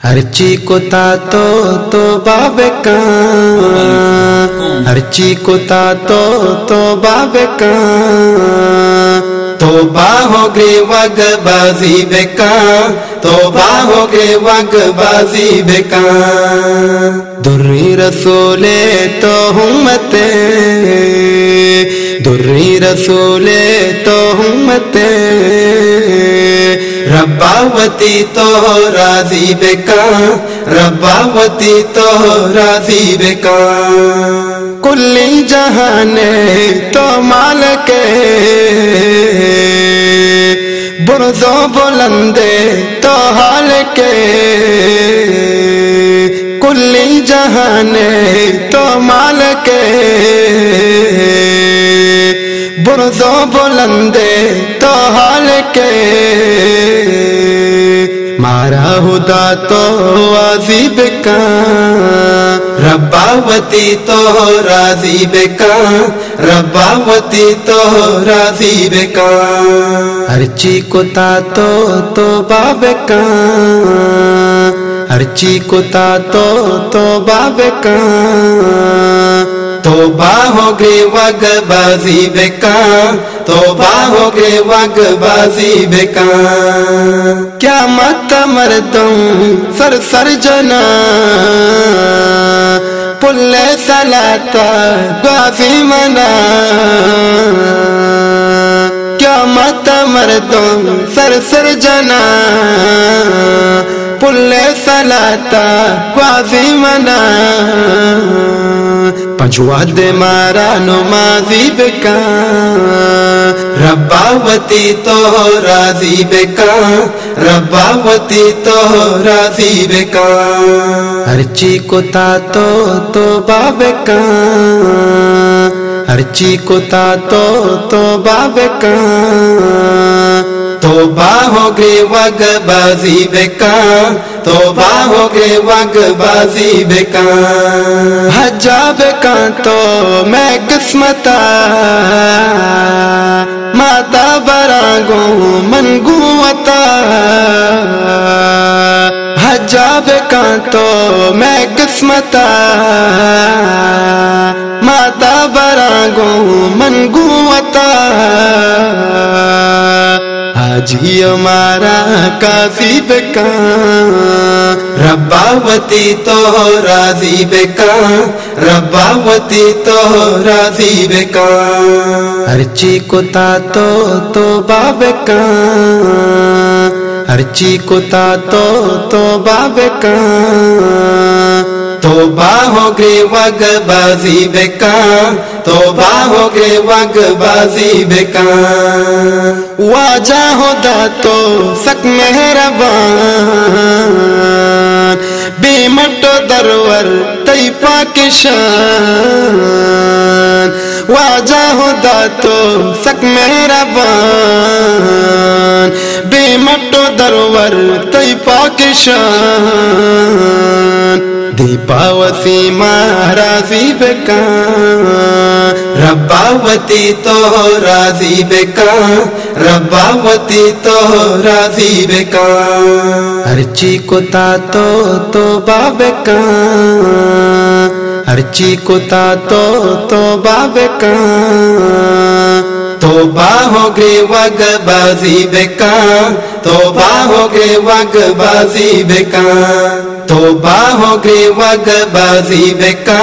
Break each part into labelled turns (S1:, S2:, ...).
S1: हरची को ता तो बाबे का हरची को ता तो बाबे का तो बाहो गे वग बाजी बेका तो बाहो गे वग बाजी बेका दुर्री रसूले तो हुमते दुर्री रसूले तो हुमते रब्बावती तो राज़ी बेका रब्बावती तो राज़ी बेका कुल्ली जहाने तो माल के बुरजो बुलंदे तो हाल के कुल्ली जहाने तो माल बुलंदे तो हाल के। मारा हुदा तो आजी बेका रब्बावती तो राज़ी बेका रब्बावती तो राज़ी बेका हरची को ता तो बाबेका हरची को ता तो तो बाबेका तो बाहो गे वग बाजी बेका। तो बाहो गे वग बाजी बेका। क्या मत मरदम सर सर जना। पुल्ले सलाता गाजी मना। मत सर सर जना। पुल्ले सलाता गाजी मना। पंचवा दे मारा नुमाजी बेका रब्बावती तो राज़ी बेका रब्बावती तो राज़ी बेका हरची को ता तो तो बाबेका हरची को ता तो बाबेका तो बाहो गे वग बाजी बेका तो बाहो गे वग बाजी बेका हजा बेका तो मैं किस्मता माता बरागो मन गुवता हजा बेका तो मैं किस्मता माता बरागो मन गुवता हाजी हमारा काफ़ी बेका रब्बावती तो राज़ी बेका रब्बावती तो राज़ी बेका हरची को ता तो बाबेका हरची को ता तो बाबेका तो बाहो गे वग बाजी बेका तो बाहो गे वग बाजी बेका वाजा होदा तो सक मेहरबान। बेमटो दरवर तई पाकिशान वाजा होदा तो सक मेहरबान। बेमटो दरवर तई पाकिशान दीपावती महाराजी बेका रब्बावती तो राज़ी बेका रब्बावती तो राज़ी बेका हरची को ता तो बाबेका हरची को ता तो बाबेका तो बाहो गे वग बाजी बेका तो बाहो गे वग बाजी बेका तो हो गे वग बाजी बेका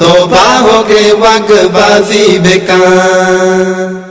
S1: तो हो गे वग बाजी बेका।